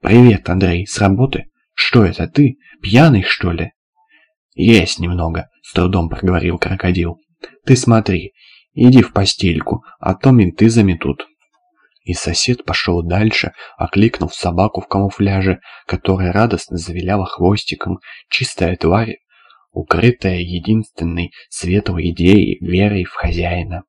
«Привет, Андрей, с работы? Что это, ты? Пьяный, что ли?» «Есть немного», — с трудом проговорил крокодил. «Ты смотри, иди в постельку, а то менты заметут». И сосед пошел дальше, окликнув собаку в камуфляже, которая радостно завиляла хвостиком, чистая тварь, укрытая единственной светлой идеей, верой в хозяина.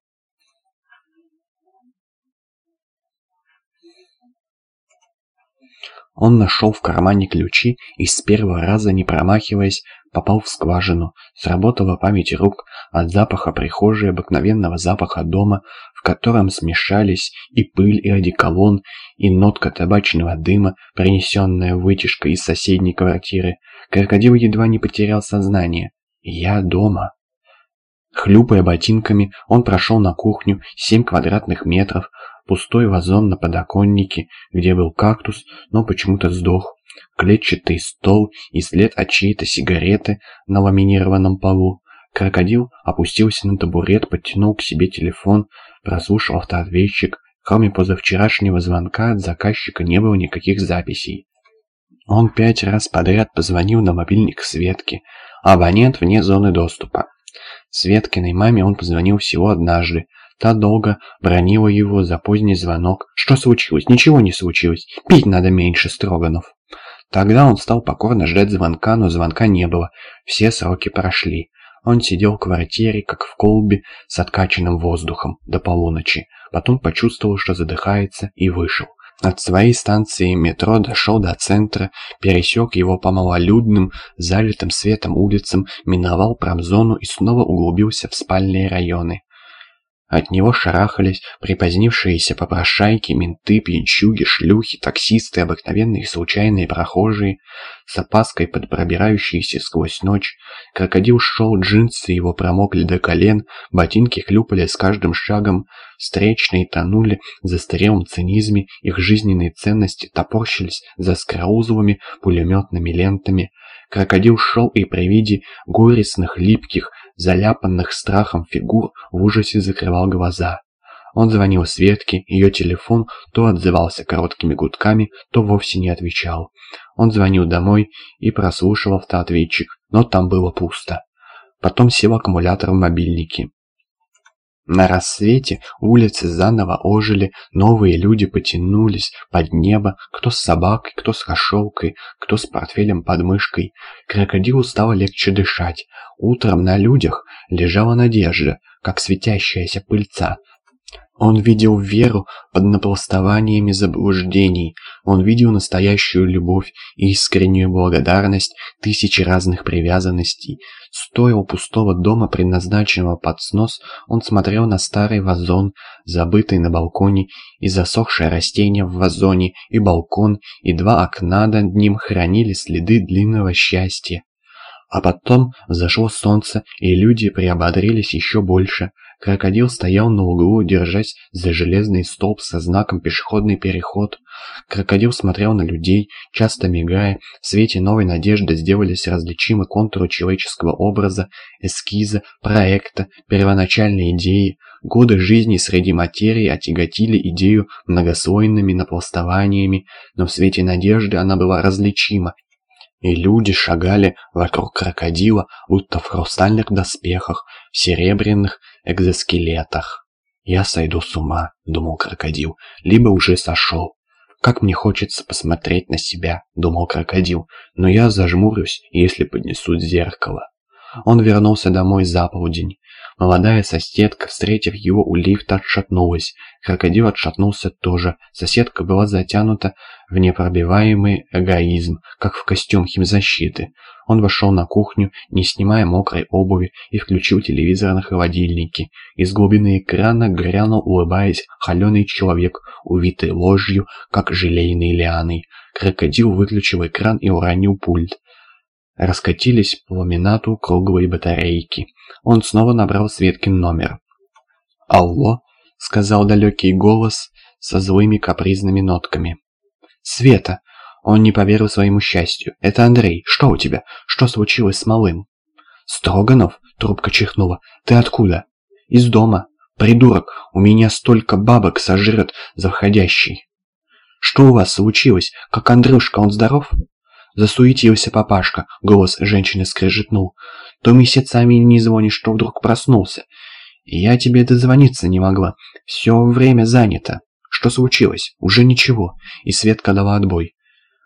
Он нашел в кармане ключи и с первого раза, не промахиваясь, попал в скважину. Сработала память рук от запаха прихожей, обыкновенного запаха дома, в котором смешались и пыль, и одеколон, и нотка табачного дыма, принесенная вытяжкой из соседней квартиры. Крокодил едва не потерял сознание. «Я дома». Хлюпая ботинками, он прошел на кухню, семь квадратных метров, пустой вазон на подоконнике, где был кактус, но почему-то сдох, клетчатый стол и след от чьей-то сигареты на ламинированном полу. Крокодил опустился на табурет, подтянул к себе телефон, прослушал автоответчик. Кроме позавчерашнего звонка от заказчика не было никаких записей. Он пять раз подряд позвонил на мобильник Светки. Абонент вне зоны доступа. Светкиной маме он позвонил всего однажды. Та долго бронила его за поздний звонок. Что случилось? Ничего не случилось. Пить надо меньше, Строганов. Тогда он стал покорно ждать звонка, но звонка не было. Все сроки прошли. Он сидел в квартире, как в колбе, с откачанным воздухом до полуночи. Потом почувствовал, что задыхается, и вышел. От своей станции метро дошел до центра, пересек его по малолюдным, залитым светом улицам, миновал промзону и снова углубился в спальные районы. От него шарахались припозднившиеся попрошайки, менты, пьянчуги, шлюхи, таксисты, обыкновенные случайные прохожие, с опаской под пробирающиеся сквозь ночь. Крокодил шел, джинсы его промокли до колен, ботинки хлюпали с каждым шагом, встречные тонули в застарелом цинизме, их жизненные ценности топорщились за скраузовыми пулеметными лентами. Крокодил шел и при виде горестных, липких, заляпанных страхом фигур в ужасе закрывал глаза. Он звонил Светке, ее телефон то отзывался короткими гудками, то вовсе не отвечал. Он звонил домой и прослушал автоответчик, но там было пусто. Потом сел аккумулятор в мобильнике. На рассвете улицы заново ожили, новые люди потянулись под небо, кто с собакой, кто с кошелкой, кто с портфелем под мышкой. Крокодилу стало легче дышать. Утром на людях лежала надежда, как светящаяся пыльца, он видел веру под напластованиями заблуждений. Он видел настоящую любовь, искреннюю благодарность, тысячи разных привязанностей. Стоя у пустого дома, предназначенного под снос, он смотрел на старый вазон, забытый на балконе, и засохшее растение в вазоне, и балкон, и два окна над ним хранили следы длинного счастья. А потом зашло солнце, и люди приободрились еще больше. Крокодил стоял на углу, держась за железный столб со знаком «Пешеходный переход». Крокодил смотрел на людей, часто мигая. В свете новой надежды сделались различимы контуры человеческого образа, эскиза, проекта, первоначальной идеи. Годы жизни среди материи отяготили идею многослойными напластованиями, но в свете надежды она была различима, и люди шагали вокруг крокодила, будто в хрустальных доспехах, в серебряных экзоскелетах. «Я сойду с ума», — думал крокодил, — «либо уже сошел». «Как мне хочется посмотреть на себя», — думал крокодил, — «но я зажмурюсь, если поднесут зеркало». Он вернулся домой за полдень. Молодая соседка, встретив его у лифта, отшатнулась. Крокодил отшатнулся тоже. Соседка была затянута в непробиваемый эгоизм, как в костюм химзащиты. Он вошел на кухню, не снимая мокрой обуви, и включил телевизор на холодильнике. Из глубины экрана грянул, улыбаясь, холеный человек, увитый ложью, как желейной лианой. Крокодил выключил экран и уронил пульт. Раскатились по ламинату круглые батарейки. Он снова набрал Светкин номер. «Алло?» — сказал далекий голос со злыми капризными нотками. «Света!» Он не поверил своему счастью. «Это Андрей. Что у тебя? Что случилось с малым?» «Строганов?» — трубка чихнула. «Ты откуда?» «Из дома. Придурок, у меня столько бабок сожрет за входящий». Что у вас случилось? Как Андрюшка, он здоров?» Засуетился папашка, голос женщины скрежетнул. «То месяцами не звонишь, что вдруг проснулся. Я тебе дозвониться не могла. Все время занято. Что случилось? Уже ничего». И Светка дала отбой.